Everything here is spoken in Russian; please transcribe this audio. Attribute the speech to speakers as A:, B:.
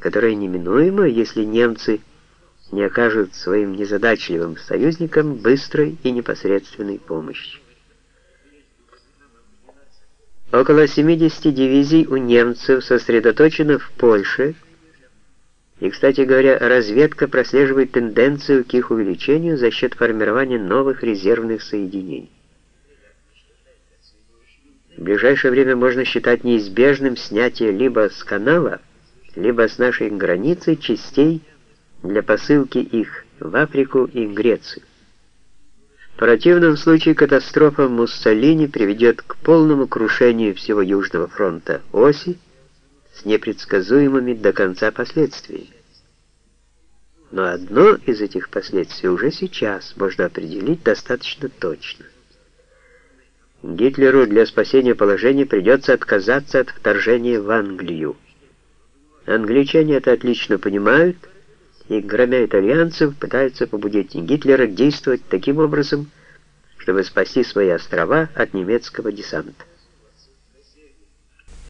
A: которое неминуемо, если немцы не окажут своим незадачливым союзникам быстрой и непосредственной помощи. Около 70 дивизий у немцев сосредоточено в Польше, и, кстати говоря, разведка прослеживает тенденцию к их увеличению за счет формирования новых резервных соединений. В ближайшее время можно считать неизбежным снятие либо с канала, либо с нашей границы частей для посылки их в Африку и Грецию. В противном случае катастрофа Муссолини приведет к полному крушению всего Южного фронта оси с непредсказуемыми до конца последствиями. Но одно из этих последствий уже сейчас можно определить достаточно точно. Гитлеру для спасения положения придется отказаться от вторжения в Англию. Англичане это отлично понимают, и, громя итальянцев, пытаются побудить Гитлера действовать таким образом, чтобы спасти свои острова от немецкого десанта.